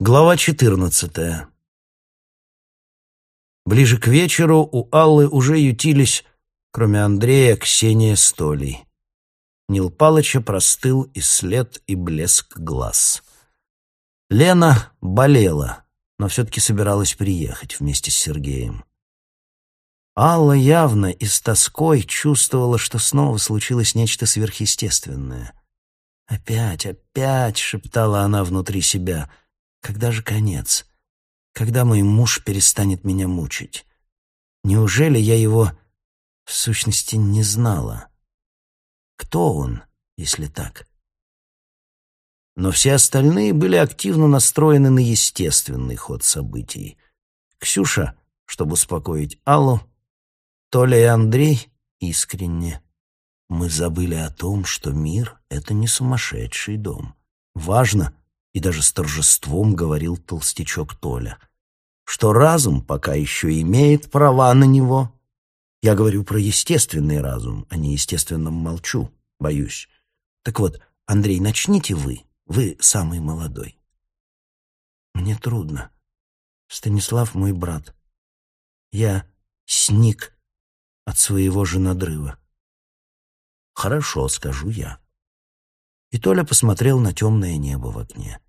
Глава 14. Ближе к вечеру у Аллы уже ютились, кроме Андрея, Ксения с. Нил Палыча простыл и след, и блеск глаз. Лена болела, но все-таки собиралась приехать вместе с Сергеем. Алла явно и с тоской чувствовала, что снова случилось нечто сверхъестественное. «Опять, опять!» — шептала она внутри себя. «Когда же конец? Когда мой муж перестанет меня мучить? Неужели я его, в сущности, не знала?» Кто он, если так? Но все остальные были активно настроены на естественный ход событий. Ксюша, чтобы успокоить Аллу, Толя и Андрей искренне. Мы забыли о том, что мир — это не сумасшедший дом. Важно, и даже с торжеством говорил толстячок Толя, что разум пока еще имеет права на него, я говорю про естественный разум, а не естественном молчу, боюсь. Так вот, Андрей, начните вы. Вы самый молодой. Мне трудно. Станислав мой брат. Я сник от своего же надрыва. Хорошо, скажу я. И Толя посмотрел на темное небо в окне.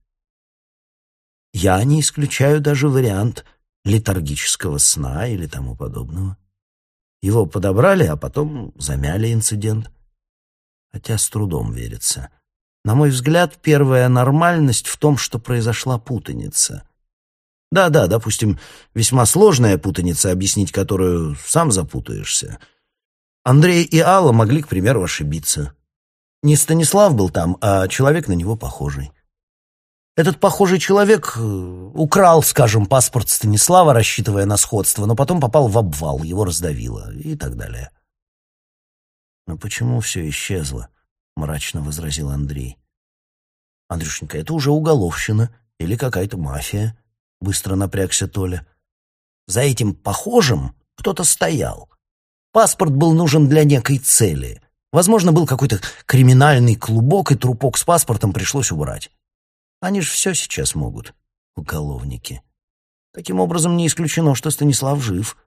Я не исключаю даже вариант летаргического сна или тому подобного. Его подобрали, а потом замяли инцидент. Хотя с трудом верится. На мой взгляд, первая нормальность в том, что произошла путаница. Да-да, допустим, весьма сложная путаница, объяснить которую сам запутаешься. Андрей и Алла могли, к примеру, ошибиться. Не Станислав был там, а человек на него похожий. Этот похожий человек э, украл, скажем, паспорт Станислава, рассчитывая на сходство, но потом попал в обвал, его раздавило и так далее. «Но почему все исчезло?» — мрачно возразил Андрей. «Андрюшенька, это уже уголовщина или какая-то мафия», — быстро напрягся Толя. «За этим похожим кто-то стоял. Паспорт был нужен для некой цели. Возможно, был какой-то криминальный клубок, и трупок с паспортом пришлось убрать. Они же все сейчас могут, уголовники. Таким образом, не исключено, что Станислав жив.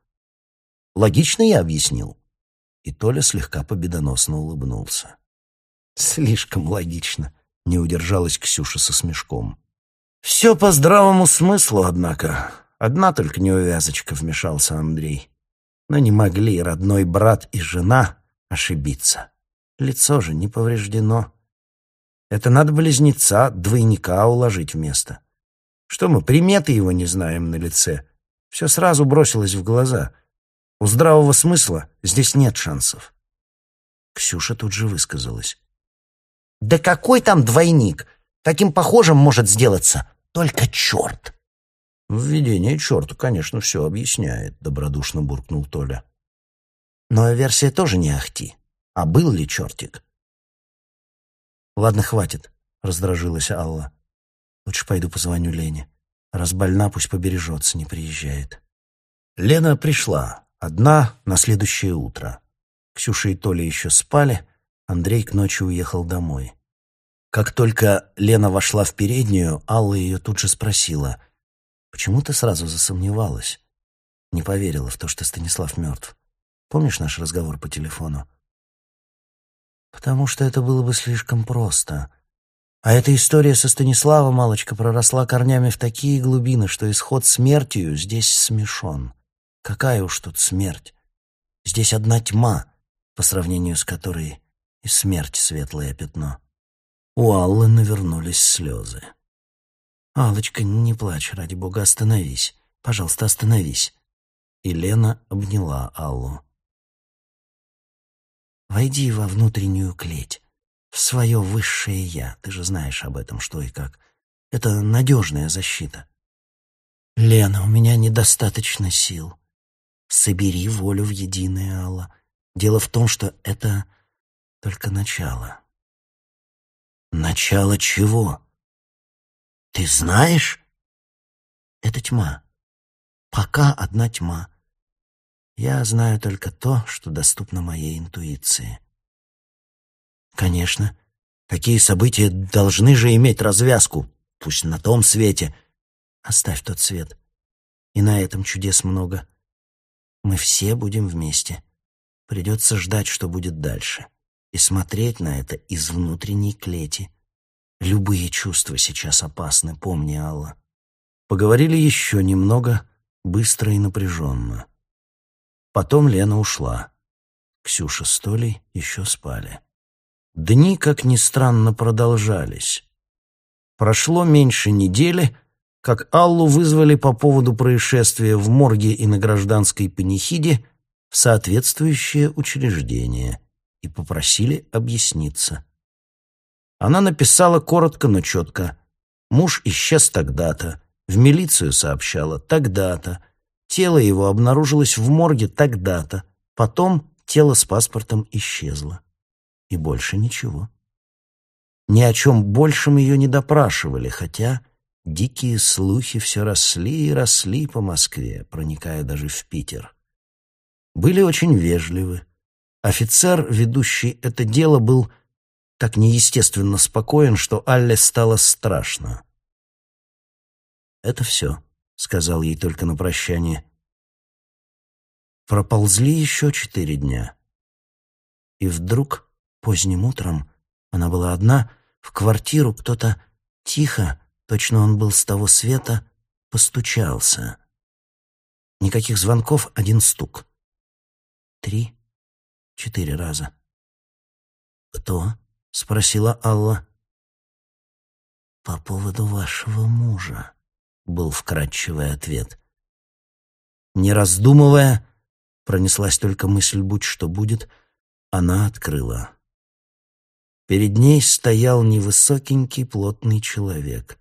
Логично я объяснил?» И Толя слегка победоносно улыбнулся. «Слишком логично», — не удержалась Ксюша со смешком. «Все по здравому смыслу, однако. Одна только неувязочка», — вмешался Андрей. «Но не могли родной брат и жена ошибиться. Лицо же не повреждено. Это надо близнеца, двойника уложить вместо. Что мы, приметы его не знаем на лице? Все сразу бросилось в глаза. У здравого смысла здесь нет шансов». Ксюша тут же высказалась. «Да какой там двойник? Таким похожим может сделаться только черт!» «Введение черту, конечно, все объясняет», — добродушно буркнул Толя. «Но версия тоже не ахти. А был ли чертик?» «Ладно, хватит», — раздражилась Алла. «Лучше пойду позвоню Лене. Раз больна, пусть побережется, не приезжает». Лена пришла, одна на следующее утро. Ксюша и Толя еще спали, Андрей к ночи уехал домой. Как только Лена вошла в переднюю, Алла ее тут же спросила, «Почему ты сразу засомневалась?» Не поверила в то, что Станислав мертв. Помнишь наш разговор по телефону? Потому что это было бы слишком просто. А эта история со Станиславом, малочка, проросла корнями в такие глубины, что исход смертью здесь смешон. Какая уж тут смерть? Здесь одна тьма, по сравнению с которой и смерть светлое пятно. У Аллы навернулись слезы. «Аллочка, не плачь, ради бога, остановись. Пожалуйста, остановись». И Лена обняла Аллу. Войди во внутреннюю клеть, в свое высшее «я». Ты же знаешь об этом, что и как. Это надежная защита. Лена, у меня недостаточно сил. Собери волю в единое, Алла. Дело в том, что это только начало. Начало чего? Ты знаешь? Это тьма. Пока одна тьма. Я знаю только то, что доступно моей интуиции. Конечно, такие события должны же иметь развязку, пусть на том свете. Оставь тот свет. И на этом чудес много. Мы все будем вместе. Придется ждать, что будет дальше. И смотреть на это из внутренней клети. Любые чувства сейчас опасны, помни, Алла. Поговорили еще немного, быстро и напряженно. Потом Лена ушла. Ксюша с Толей еще спали. Дни, как ни странно, продолжались. Прошло меньше недели, как Аллу вызвали по поводу происшествия в морге и на гражданской панихиде в соответствующее учреждение и попросили объясниться. Она написала коротко, но четко. Муж исчез тогда-то, в милицию сообщала тогда-то, тело его обнаружилось в морге тогда-то, потом тело с паспортом исчезло. И больше ничего. Ни о чем большем ее не допрашивали, хотя дикие слухи все росли и росли по Москве, проникая даже в Питер. Были очень вежливы. Офицер, ведущий это дело, был так неестественно спокоен, что Алле стало страшно. «Это все», — сказал ей только на прощание. Проползли еще четыре дня. И вдруг, поздним утром, она была одна, в квартиру кто-то тихо, точно он был с того света, постучался. Никаких звонков, один стук. Три, четыре раза. «Кто?» — спросила Алла. «По поводу вашего мужа», — был вкрадчивый ответ. Не раздумывая, пронеслась только мысль «будь что будет», она открыла. Перед ней стоял невысокенький плотный человек.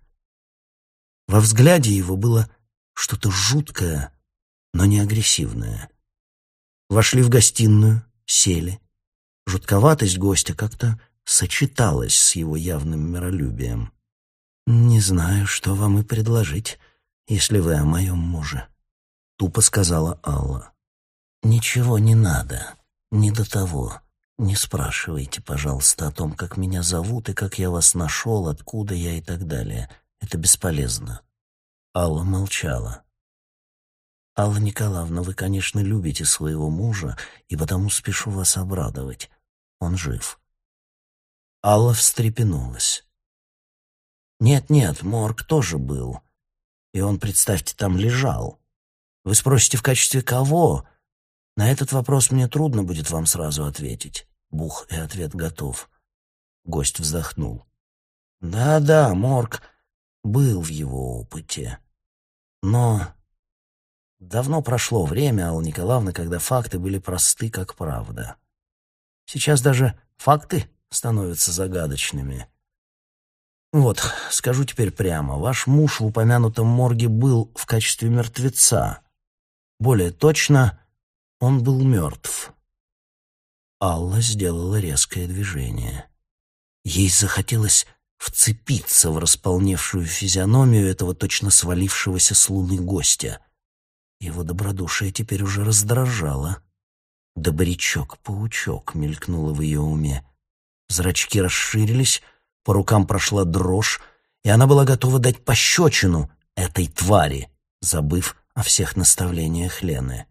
Во взгляде его было что-то жуткое, но не агрессивное. Вошли в гостиную, сели. Жутковатость гостя как-то сочеталась с его явным миролюбием. «Не знаю, что вам и предложить, если вы о моем муже», — тупо сказала Алла. «Ничего не надо, не до того. Не спрашивайте, пожалуйста, о том, как меня зовут и как я вас нашел, откуда я и так далее. Это бесполезно». Алла молчала. «Алла Николаевна, вы, конечно, любите своего мужа, и потому спешу вас обрадовать. Он жив». Алла встрепенулась. «Нет-нет, морг тоже был. И он, представьте, там лежал. Вы спросите, в качестве кого? На этот вопрос мне трудно будет вам сразу ответить. Бух, и ответ готов». Гость вздохнул. «Да-да, морг был в его опыте. Но давно прошло время, Алла Николаевна, когда факты были просты, как правда. Сейчас даже факты становятся загадочными. Вот, скажу теперь прямо, ваш муж в упомянутом морге был в качестве мертвеца. Более точно, он был мертв. Алла сделала резкое движение. Ей захотелось вцепиться в располневшую физиономию этого точно свалившегося с луны гостя. Его добродушие теперь уже раздражало. «Добрячок-паучок» мелькнуло в ее уме. Зрачки расширились, по рукам прошла дрожь, и она была готова дать пощечину этой твари, забыв о всех наставлениях Лены.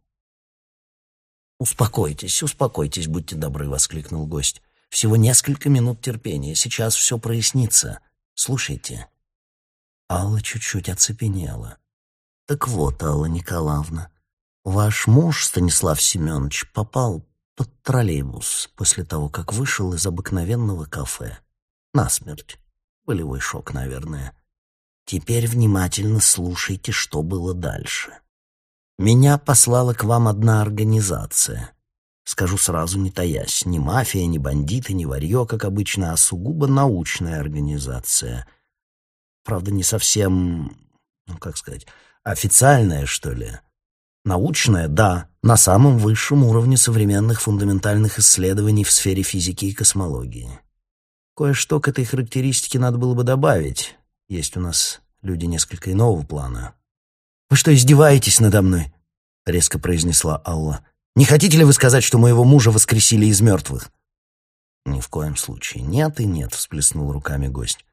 «Успокойтесь, успокойтесь, будьте добры», — воскликнул гость. «Всего несколько минут терпения, сейчас все прояснится. Слушайте». Алла чуть-чуть оцепенела. «Так вот, Алла Николаевна, ваш муж, Станислав Семенович, попал под троллейбус после того, как вышел из обыкновенного кафе. Насмерть. Болевой шок, наверное. Теперь внимательно слушайте, что было дальше. Меня послала к вам одна организация. Скажу сразу, не таясь, ни мафия, ни бандиты, ни варьё, как обычно, а сугубо научная организация. Правда, не совсем, ну, как сказать, официальная, что ли. Научная, да, на самом высшем уровне современных фундаментальных исследований в сфере физики и космологии. Кое-что к этой характеристике надо было бы добавить. Есть у нас люди несколько иного плана. «Вы что, издеваетесь надо мной?» — резко произнесла Алла. «Не хотите ли вы сказать, что моего мужа воскресили из мертвых?» «Ни в коем случае. Нет и нет», — всплеснул руками гость.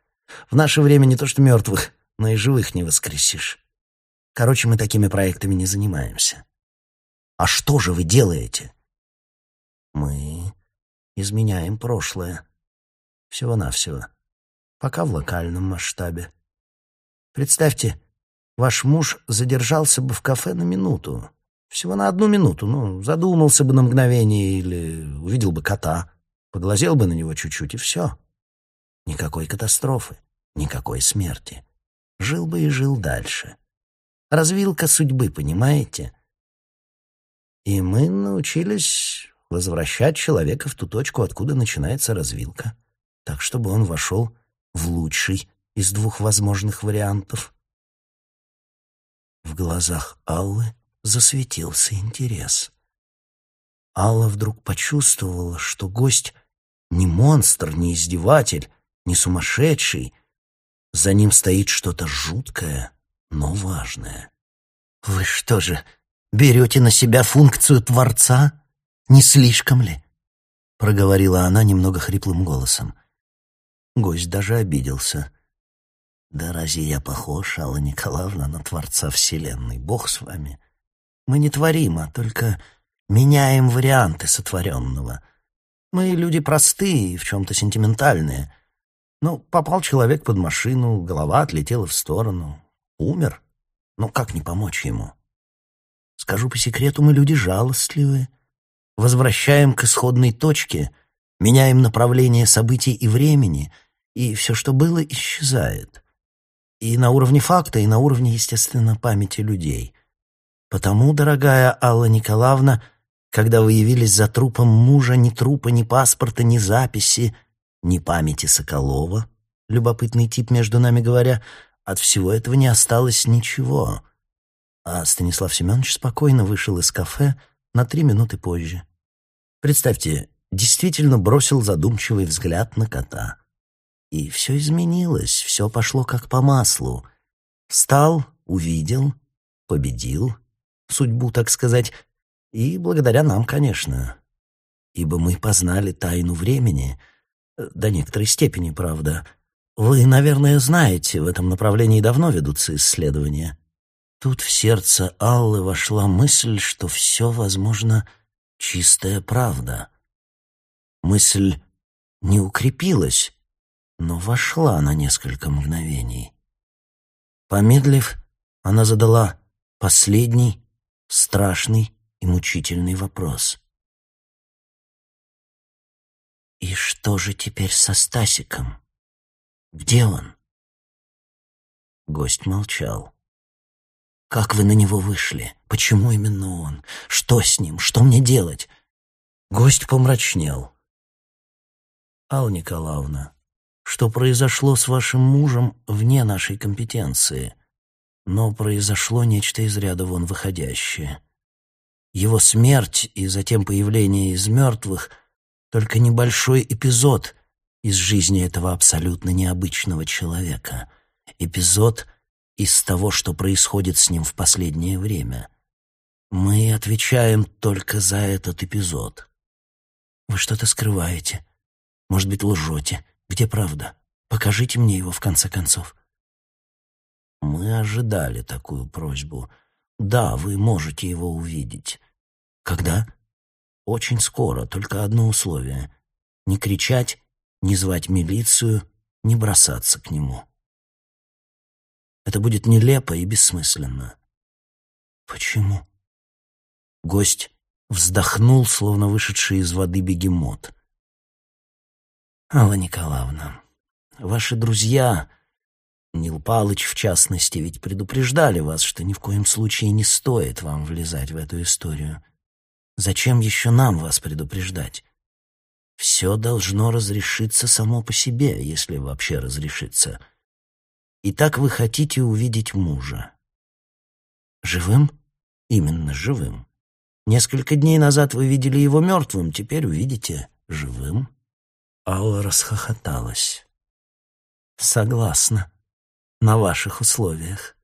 «В наше время не то что мертвых, но и живых не воскресишь. Короче, мы такими проектами не занимаемся. А что же вы делаете? Мы изменяем прошлое. Всего-навсего. Пока в локальном масштабе. Представьте, ваш муж задержался бы в кафе на минуту. Всего на одну минуту, ну, задумался бы на мгновение или увидел бы кота, поглазел бы на него чуть-чуть, и все. Никакой катастрофы, никакой смерти. Жил бы и жил дальше. Развилка судьбы, понимаете? И мы научились возвращать человека в ту точку, откуда начинается развилка, так, чтобы он вошел в лучший из двух возможных вариантов. В глазах Аллы засветился интерес. Алла вдруг почувствовала, что гость не монстр, не издеватель, не сумасшедший. За ним стоит что-то жуткое, но важное. «Вы что же, берете на себя функцию Творца? Не слишком ли?» — проговорила она немного хриплым голосом. Гость даже обиделся. «Да разве я похож, Алла Николаевна, на Творца Вселенной? Бог с вами. Мы не творим, а только меняем варианты сотворенного. Мы люди простые и в чем-то сентиментальные. Ну, попал человек под машину, голова отлетела в сторону. Умер. Ну, как не помочь ему? Скажу по секрету, мы люди жалостливые. Возвращаем к исходной точке, меняем направление событий и времени, и все, что было, исчезает. И на уровне факта, и на уровне, естественно, памяти людей. Потому, дорогая Алла Николаевна, когда вы явились за трупом мужа, ни трупа, ни паспорта, ни записи, ни памяти Соколова, любопытный тип, между нами говоря, от всего этого не осталось ничего. А Станислав Семенович спокойно вышел из кафе на три минуты позже. Представьте, действительно бросил задумчивый взгляд на кота. И все изменилось, все пошло как по маслу. Встал, увидел, победил, судьбу, так сказать, и благодаря нам, конечно. Ибо мы познали тайну времени, э, до некоторой степени, правда. Вы, наверное, знаете, в этом направлении давно ведутся исследования. Тут в сердце Аллы вошла мысль, что все, возможно, чистая правда. Мысль не укрепилась, но вошла на несколько мгновений. Помедлив, она задала последний, страшный и мучительный вопрос. «И что же теперь со Стасиком? Где он?» Гость молчал. «Как вы на него вышли? Почему именно он? Что с ним? Что мне делать?» Гость помрачнел. «Алла Николаевна, что произошло с вашим мужем вне нашей компетенции, но произошло нечто из ряда вон выходящее. Его смерть и затем появление из мертвых — только небольшой эпизод из жизни этого абсолютно необычного человека. Эпизод из того, что происходит с ним в последнее время. Мы отвечаем только за этот эпизод. Вы что-то скрываете. Может быть, лжете. Где правда? Покажите мне его, в конце концов. Мы ожидали такую просьбу — да, вы можете его увидеть. Когда? Очень скоро, только одно условие. Не кричать, не звать милицию, не бросаться к нему. Это будет нелепо и бессмысленно. Почему? Гость вздохнул, словно вышедший из воды бегемот. Алла Николаевна, ваши друзья Нил Палыч, в частности, ведь предупреждали вас, что ни в коем случае не стоит вам влезать в эту историю. Зачем еще нам вас предупреждать? Все должно разрешиться само по себе, если вообще разрешится. И так вы хотите увидеть мужа. Живым? Именно живым. Несколько дней назад вы видели его мертвым, теперь увидите живым. Алла расхохоталась. Согласна на ваших условиях.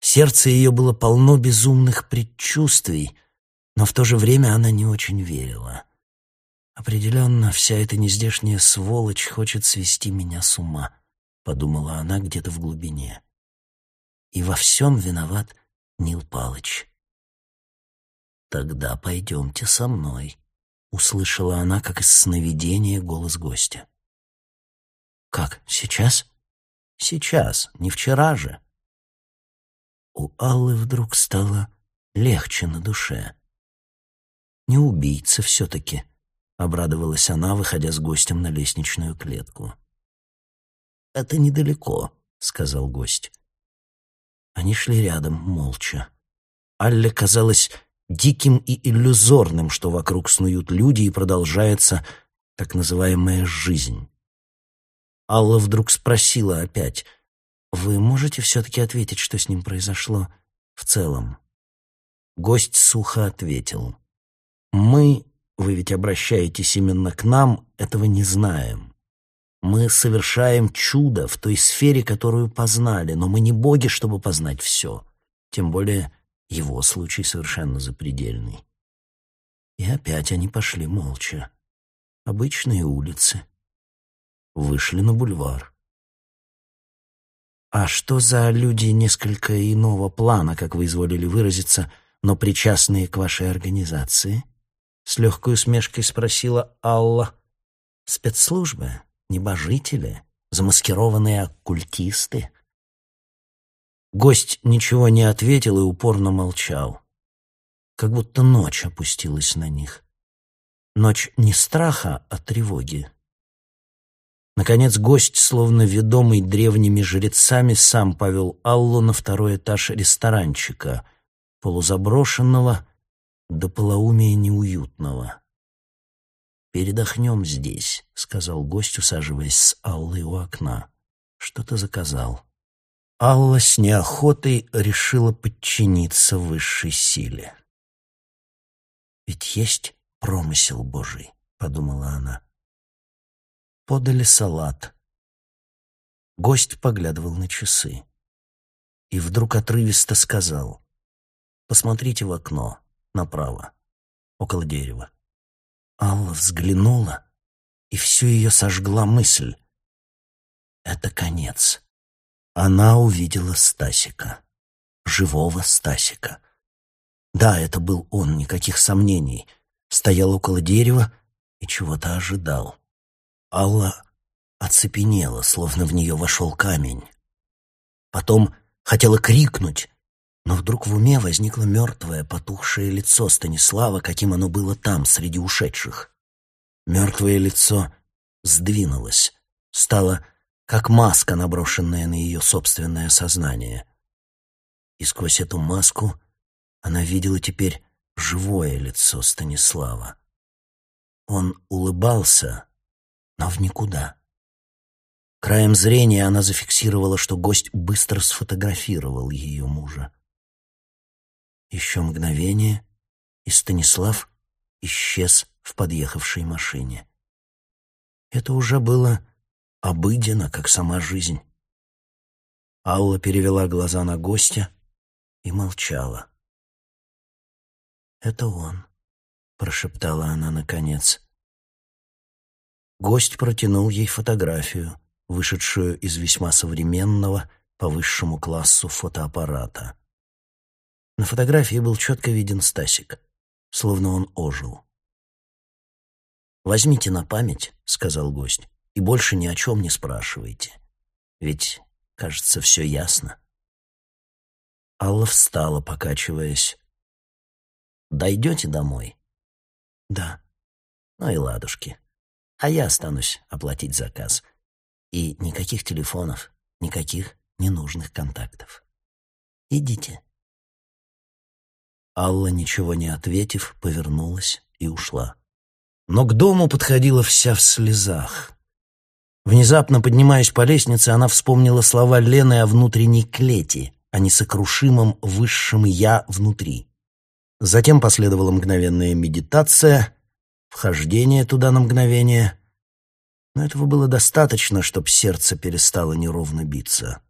Сердце ее было полно безумных предчувствий, но в то же время она не очень верила. «Определенно, вся эта нездешняя сволочь хочет свести меня с ума», — подумала она где-то в глубине. И во всем виноват Нил Палыч. «Тогда пойдемте со мной», — услышала она, как из сновидения, голос гостя. «Как, сейчас?» «Сейчас, не вчера же». У Аллы вдруг стало легче на душе. «Не убийца все-таки», — обрадовалась она, выходя с гостем на лестничную клетку. «Это недалеко», — сказал гость. Они шли рядом, молча. Алле казалось диким и иллюзорным, что вокруг снуют люди и продолжается так называемая жизнь. Алла вдруг спросила опять, «Вы можете все-таки ответить, что с ним произошло в целом?» Гость сухо ответил, «Мы, вы ведь обращаетесь именно к нам, этого не знаем. Мы совершаем чудо в той сфере, которую познали, но мы не боги, чтобы познать все. Тем более его случай совершенно запредельный. И опять они пошли молча. Обычные улицы. Вышли на бульвар. «А что за люди несколько иного плана, как вы изволили выразиться, но причастные к вашей организации?» С легкой усмешкой спросила Алла. «Спецслужбы? Небожители? Замаскированные оккультисты?» Гость ничего не ответил и упорно молчал. Как будто ночь опустилась на них. Ночь не страха, а тревоги. Наконец гость, словно ведомый древними жрецами, сам повел Аллу на второй этаж ресторанчика, полузаброшенного до полоумия неуютного. «Передохнем здесь», — сказал гость, усаживаясь с Аллой у окна. «Что ты заказал?» Алла с неохотой решила подчиниться высшей силе. «Ведь есть промысел Божий», — подумала она. Подали салат. Гость поглядывал на часы. И вдруг отрывисто сказал, «Посмотрите в окно, направо, около дерева». Алла взглянула, и всю ее сожгла мысль. «Это конец». Она увидела Стасика. Живого Стасика. Да, это был он, никаких сомнений. Стоял около дерева и чего-то ожидал. Алла оцепенела, словно в нее вошел камень. Потом хотела крикнуть, но вдруг в уме возникло мертвое, потухшее лицо Станислава, каким оно было там, среди ушедших. Мертвое лицо сдвинулось, стало как маска, наброшенная на ее собственное сознание. И сквозь эту маску она видела теперь живое лицо Станислава. Он улыбался, но в никуда. Краем зрения она зафиксировала, что гость быстро сфотографировал ее мужа. Еще мгновение, и Станислав исчез в подъехавшей машине. Это уже было обыденно, как сама жизнь. Алла перевела глаза на гостя и молчала. «Это он», — прошептала она наконец. Гость протянул ей фотографию, вышедшую из весьма современного по высшему классу фотоаппарата. На фотографии был четко виден Стасик, словно он ожил. «Возьмите на память», — сказал гость и больше ни о чем не спрашивайте. Ведь, кажется, все ясно. Алла встала, покачиваясь. «Дойдете домой?» «Да». «Ну и ладушки. А я останусь оплатить заказ. И никаких телефонов, никаких ненужных контактов. Идите». Алла, ничего не ответив, повернулась и ушла. Но к дому подходила вся в слезах. Внезапно поднимаясь по лестнице, она вспомнила слова Лены о внутренней клете, о несокрушимом высшем «я» внутри. Затем последовала мгновенная медитация, вхождение туда на мгновение. Но этого было достаточно, чтобы сердце перестало неровно биться.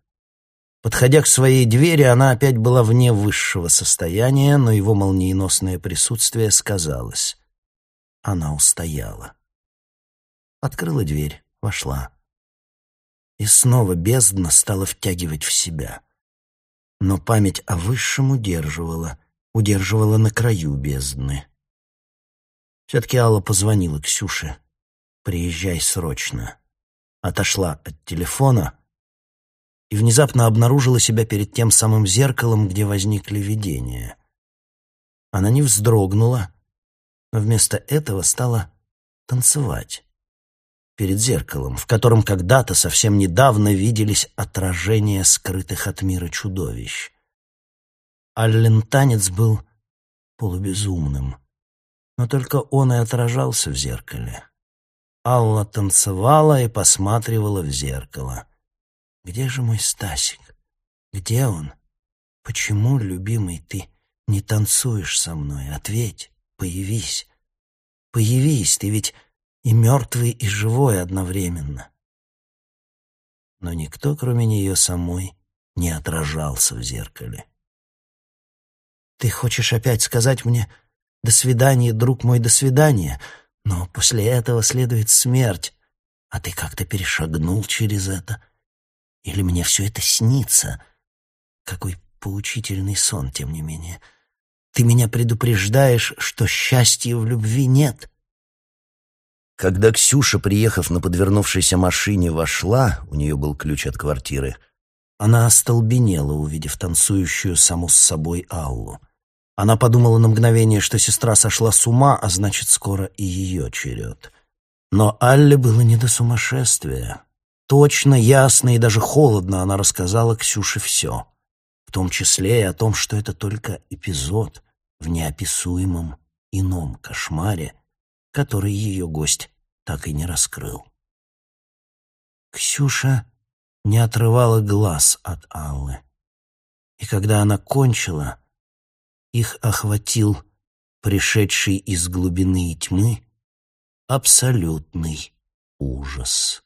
Подходя к своей двери, она опять была вне высшего состояния, но его молниеносное присутствие сказалось. Она устояла. Открыла дверь вошла. И снова бездна стала втягивать в себя. но память о высшем удерживала, удерживала на краю бездны. Все-таки Алла позвонила Ксюше. «Приезжай срочно». Отошла от телефона и внезапно обнаружила себя перед тем самым зеркалом, где возникли видения. Она не вздрогнула, но вместо этого стала танцевать перед зеркалом, в котором когда-то совсем недавно виделись отражения скрытых от мира чудовищ. Аллен танец был полубезумным, но только он и отражался в зеркале. Алла танцевала и посматривала в зеркало. «Где же мой Стасик? Где он? Почему, любимый, ты не танцуешь со мной? Ответь, появись. Появись, ты ведь и мертвый, и живой одновременно. Но никто, кроме нее самой, не отражался в зеркале. «Ты хочешь опять сказать мне «до свидания, друг мой, до свидания», но после этого следует смерть, а ты как-то перешагнул через это. Или мне все это снится? Какой поучительный сон, тем не менее. Ты меня предупреждаешь, что счастья в любви нет». Когда Ксюша, приехав на подвернувшейся машине, вошла, у нее был ключ от квартиры, она остолбенела, увидев танцующую саму с собой Аллу. Она подумала на мгновение, что сестра сошла с ума, а значит, скоро и ее черед. Но Алле было не до сумасшествия. Точно, ясно и даже холодно она рассказала Ксюше все. В том числе и о том, что это только эпизод в неописуемом ином кошмаре, который ее гость так и не раскрыл. Ксюша не отрывала глаз от Аллы. И когда она кончила, их охватил пришедший из глубины тьмы абсолютный ужас.